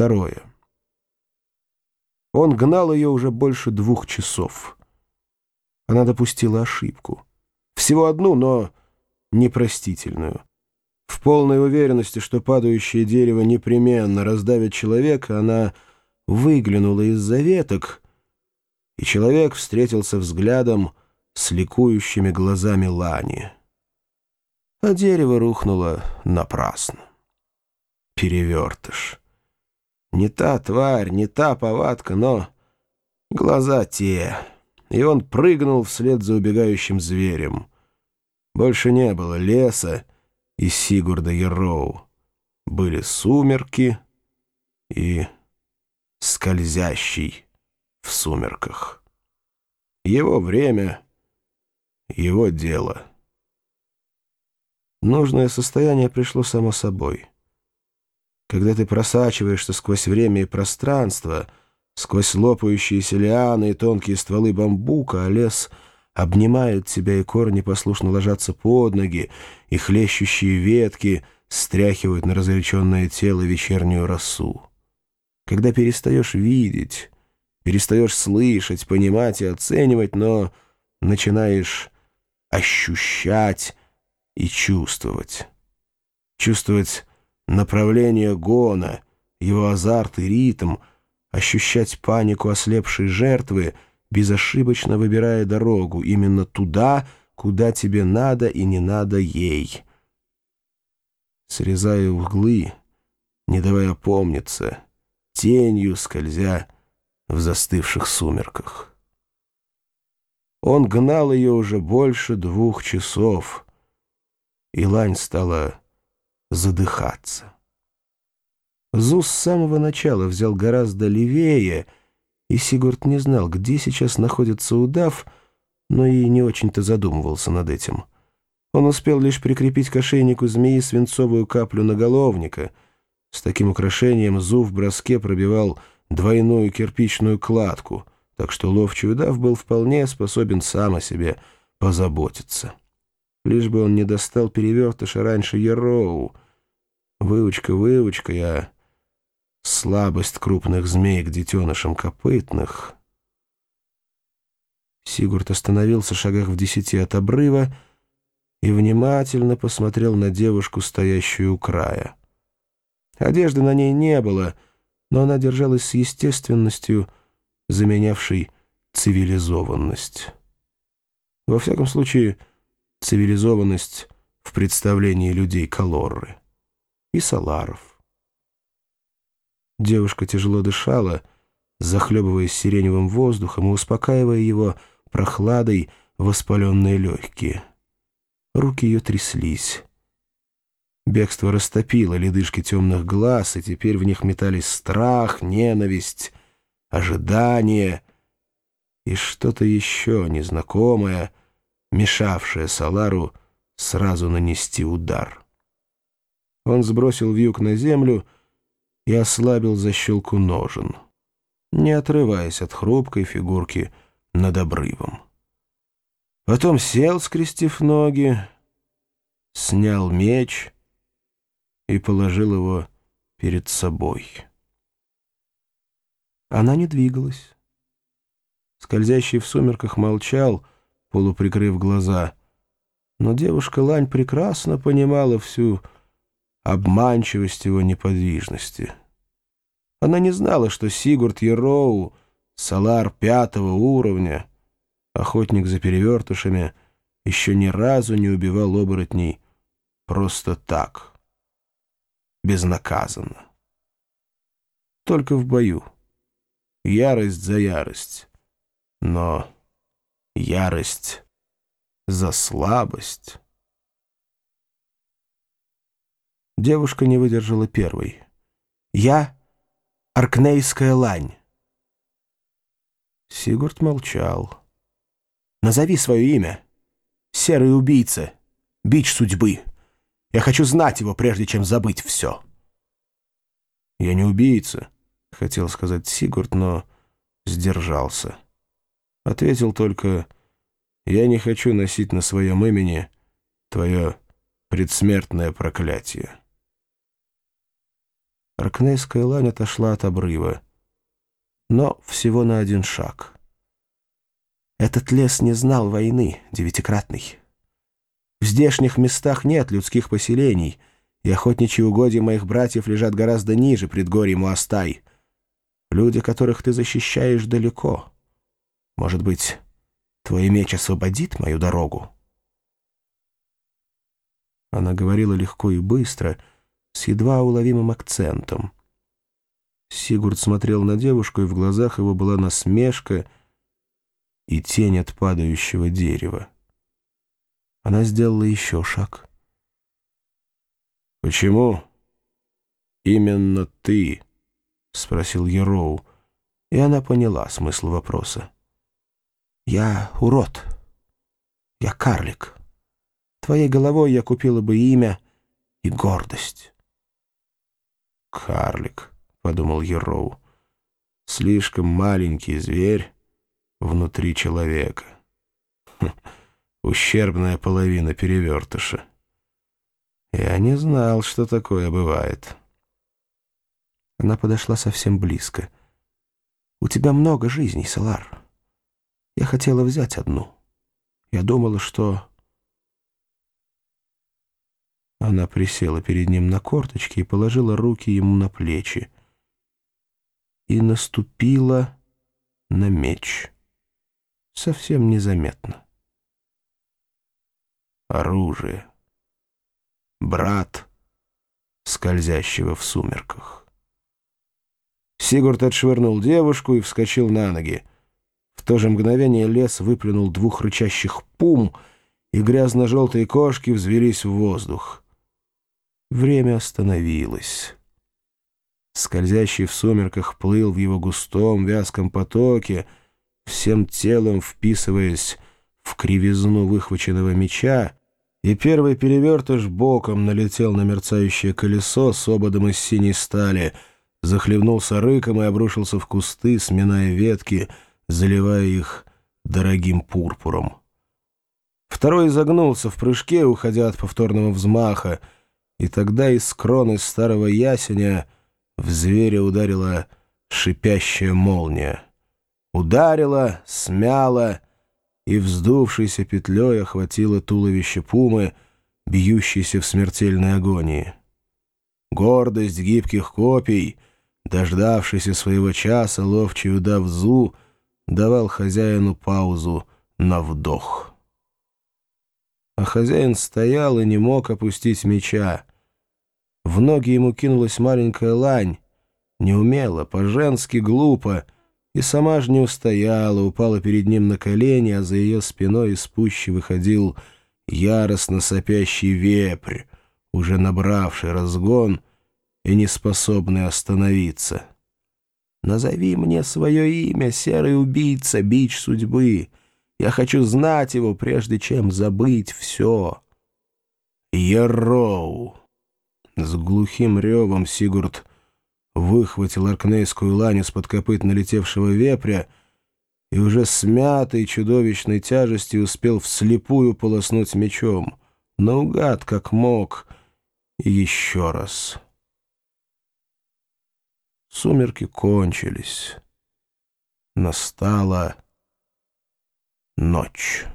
Второе. Он гнал ее уже больше двух часов. Она допустила ошибку. Всего одну, но непростительную. В полной уверенности, что падающее дерево непременно раздавит человека, она выглянула из-за веток, и человек встретился взглядом с ликующими глазами Лани. А дерево рухнуло напрасно. Перевертыш. Не та тварь, не та повадка, но глаза те. И он прыгнул вслед за убегающим зверем. Больше не было леса и Сигурда Ероу. Были сумерки и скользящий в сумерках. Его время, его дело. Нужное состояние пришло само собой. Когда ты просачиваешься сквозь время и пространство, сквозь лопающиеся лианы и тонкие стволы бамбука, а лес обнимает тебя, и корни послушно ложатся под ноги, и хлещущие ветки стряхивают на разгоряченное тело вечернюю росу. Когда перестаешь видеть, перестаешь слышать, понимать и оценивать, но начинаешь ощущать и чувствовать. Чувствовать направление гона, его азарт и ритм, ощущать панику ослепшей жертвы, безошибочно выбирая дорогу именно туда, куда тебе надо и не надо ей. Срезая углы, не давая помниться, тенью скользя в застывших сумерках. Он гнал ее уже больше двух часов, и лань стала задыхаться. Зус с самого начала взял гораздо левее, и Сигурд не знал, где сейчас находится удав, но и не очень-то задумывался над этим. Он успел лишь прикрепить к ошейнику змеи свинцовую каплю наголовника. С таким украшением Зу в броске пробивал двойную кирпичную кладку, так что ловчий удав был вполне способен сам о себе позаботиться. Лишь бы он не достал перевертыша раньше Яроу. Выучка, выучка, я... Слабость крупных змей к детенышам копытных. Сигурд остановился в шагах в десяти от обрыва и внимательно посмотрел на девушку, стоящую у края. Одежды на ней не было, но она держалась с естественностью, заменявшей цивилизованность. Во всяком случае, цивилизованность в представлении людей Калорры и Саларов. Девушка тяжело дышала, захлебываясь сиреневым воздухом и успокаивая его прохладой воспаленные легкие. Руки ее тряслись. Бегство растопило ледышки темных глаз, и теперь в них метались страх, ненависть, ожидание и что-то еще незнакомое — мешавшая Салару сразу нанести удар. Он сбросил вьюг на землю и ослабил защелку ножен, не отрываясь от хрупкой фигурки над обрывом. Потом сел, скрестив ноги, снял меч и положил его перед собой. Она не двигалась. Скользящий в сумерках молчал, полуприкрыв глаза. Но девушка Лань прекрасно понимала всю обманчивость его неподвижности. Она не знала, что Сигурд Ероу, салар пятого уровня, охотник за перевертышами, еще ни разу не убивал оборотней просто так, безнаказанно. Только в бою. Ярость за ярость. Но ярость за слабость. Девушка не выдержала первой. «Я — Аркнейская лань». Сигурд молчал. «Назови свое имя. Серый убийца. Бич судьбы. Я хочу знать его, прежде чем забыть все». «Я не убийца», — хотел сказать Сигурд, но сдержался. Ответил только, «Я не хочу носить на своем имени твое предсмертное проклятие». Аркнейская лань отошла от обрыва, но всего на один шаг. Этот лес не знал войны, девятикратный. В здешних местах нет людских поселений, и охотничьи угодья моих братьев лежат гораздо ниже предгорий Муастай. Люди, которых ты защищаешь, далеко. Может быть, твой меч освободит мою дорогу?» Она говорила легко и быстро, с едва уловимым акцентом. Сигурд смотрел на девушку, и в глазах его была насмешка и тень от падающего дерева. Она сделала еще шаг. «Почему именно ты?» — спросил Ероу, и она поняла смысл вопроса. «Я урод. Я карлик. Твоей головой я купила бы имя и гордость». «Карлик», — подумал Ероу, — «слишком маленький зверь внутри человека. Хм, ущербная половина перевертыша. Я не знал, что такое бывает». Она подошла совсем близко. «У тебя много жизней, Салар. Я хотела взять одну. Я думала, что...» Она присела перед ним на корточки и положила руки ему на плечи. И наступила на меч. Совсем незаметно. Оружие. Брат, скользящего в сумерках. Сигурд отшвырнул девушку и вскочил на ноги. В то же мгновение лес выплюнул двух рычащих пум, и грязно-желтые кошки взвелись в воздух. Время остановилось. Скользящий в сумерках плыл в его густом, вязком потоке, всем телом вписываясь в кривизну выхваченного меча, и первый перевертыш боком налетел на мерцающее колесо с ободом из синей стали — захлебнулся рыком и обрушился в кусты, сминая ветки, заливая их дорогим пурпуром. Второй изогнулся в прыжке, уходя от повторного взмаха, и тогда из кроны старого ясеня в зверя ударила шипящая молния. Ударила, смяла и, вздувшейся петлей, охватила туловище пумы, бьющейся в смертельной агонии. Гордость гибких копий — Дождавшийся своего часа, ловчий удав Зу давал хозяину паузу на вдох. А хозяин стоял и не мог опустить меча. В ноги ему кинулась маленькая лань, неумело, по-женски глупо, и сама же не устояла, упала перед ним на колени, а за ее спиной из пущи выходил яростно сопящий вепрь, уже набравший разгон — и не способны остановиться. Назови мне свое имя, серый убийца, бич судьбы. Я хочу знать его, прежде чем забыть все. Ероу. С глухим ревом Сигурд выхватил аркнейскую лань из-под копыт налетевшего вепря и уже смятой чудовищной тяжестью успел вслепую полоснуть мечом. Наугад, как мог, еще раз... Сумерки кончились. Настала ночь.